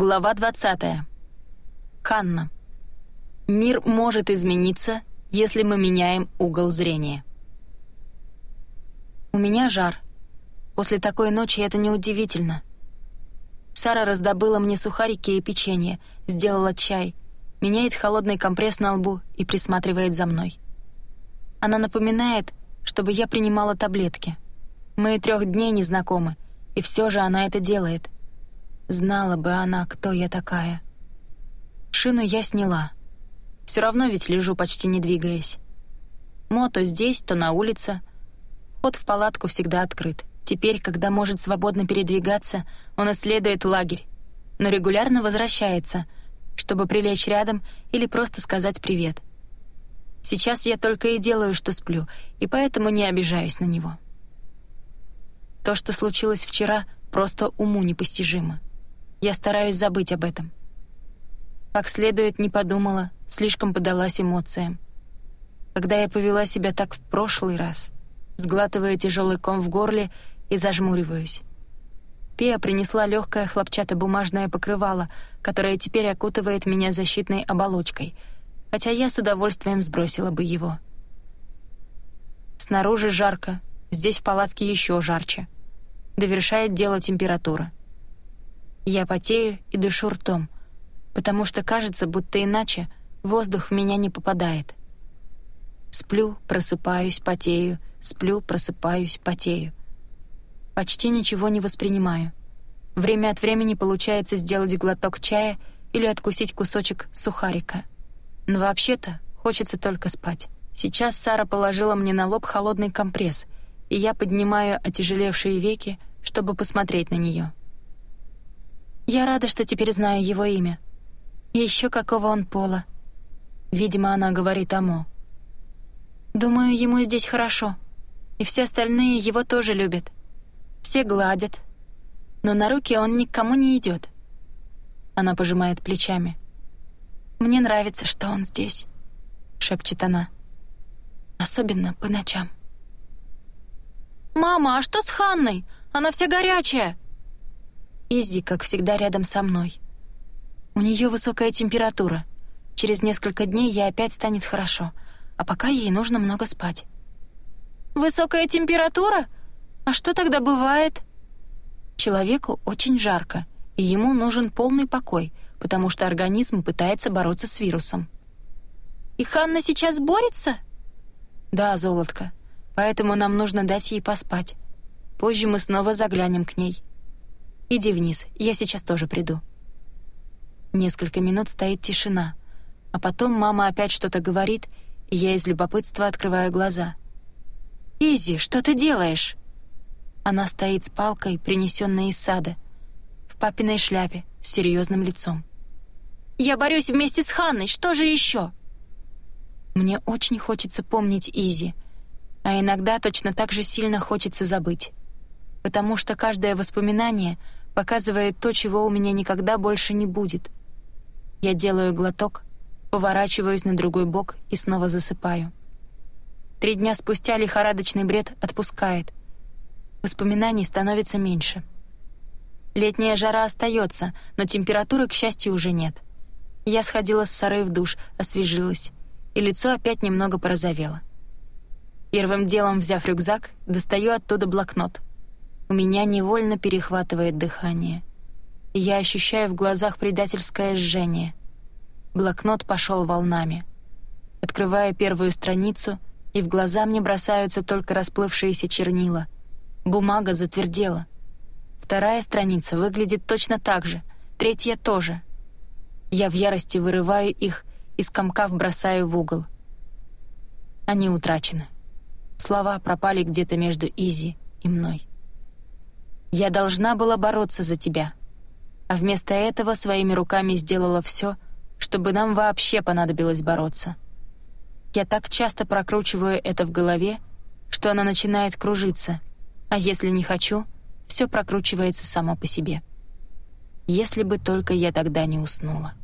Глава 20. Ханна. Мир может измениться, если мы меняем угол зрения. У меня жар. После такой ночи это неудивительно. Сара раздобыла мне сухарики и печенье, сделала чай, меняет холодный компресс на лбу и присматривает за мной. Она напоминает, чтобы я принимала таблетки. Мы трех дней не знакомы, и все же она это делает — Знала бы она, кто я такая. Шину я сняла. Все равно ведь лежу, почти не двигаясь. Мо то здесь, то на улице. Ход в палатку всегда открыт. Теперь, когда может свободно передвигаться, он исследует лагерь, но регулярно возвращается, чтобы прилечь рядом или просто сказать привет. Сейчас я только и делаю, что сплю, и поэтому не обижаюсь на него. То, что случилось вчера, просто уму непостижимо. Я стараюсь забыть об этом. Как следует не подумала, слишком подалась эмоциям. Когда я повела себя так в прошлый раз, сглатывая тяжелый ком в горле и зажмуриваюсь. Пея принесла легкое хлопчатобумажное покрывало, которое теперь окутывает меня защитной оболочкой, хотя я с удовольствием сбросила бы его. Снаружи жарко, здесь в палатке еще жарче. Довершает дело температура. Я потею и дышу ртом, потому что кажется, будто иначе воздух в меня не попадает. Сплю, просыпаюсь, потею, сплю, просыпаюсь, потею. Почти ничего не воспринимаю. Время от времени получается сделать глоток чая или откусить кусочек сухарика. Но вообще-то хочется только спать. Сейчас Сара положила мне на лоб холодный компресс, и я поднимаю отяжелевшие веки, чтобы посмотреть на нее. Я рада, что теперь знаю его имя. Еще какого он пола. Видимо, она говорит о Мо. Думаю, ему здесь хорошо. И все остальные его тоже любят. Все гладят. Но на руки он никому не идет. Она пожимает плечами. «Мне нравится, что он здесь», — шепчет она. «Особенно по ночам». «Мама, а что с Ханной? Она вся горячая!» Изи, как всегда, рядом со мной. У нее высокая температура. Через несколько дней ей опять станет хорошо, а пока ей нужно много спать. «Высокая температура? А что тогда бывает?» Человеку очень жарко, и ему нужен полный покой, потому что организм пытается бороться с вирусом. «И Ханна сейчас борется?» «Да, золотко. Поэтому нам нужно дать ей поспать. Позже мы снова заглянем к ней. Иди вниз, я сейчас тоже приду». Несколько минут стоит тишина, а потом мама опять что-то говорит, и я из любопытства открываю глаза. «Изи, что ты делаешь?» Она стоит с палкой, принесенной из сада, в папиной шляпе, с серьезным лицом. «Я борюсь вместе с Ханной, что же еще?» Мне очень хочется помнить Изи, а иногда точно так же сильно хочется забыть, потому что каждое воспоминание — показывает то, чего у меня никогда больше не будет. Я делаю глоток, поворачиваюсь на другой бок и снова засыпаю. Три дня спустя лихорадочный бред отпускает. Воспоминаний становится меньше. Летняя жара остается, но температуры, к счастью, уже нет. Я сходила с Сарой в душ, освежилась, и лицо опять немного порозовело. Первым делом, взяв рюкзак, достаю оттуда блокнот — у меня невольно перехватывает дыхание. Я ощущаю в глазах предательское жжение. Блокнот пошел волнами. Открываю первую страницу, и в глаза мне бросаются только расплывшиеся чернила. Бумага затвердела. Вторая страница выглядит точно так же, третья тоже. Я в ярости вырываю их и скомкав бросаю в угол. Они утрачены. Слова пропали где-то между Изи и мной. Я должна была бороться за тебя. А вместо этого своими руками сделала все, чтобы нам вообще понадобилось бороться. Я так часто прокручиваю это в голове, что она начинает кружиться, а если не хочу, все прокручивается само по себе. Если бы только я тогда не уснула.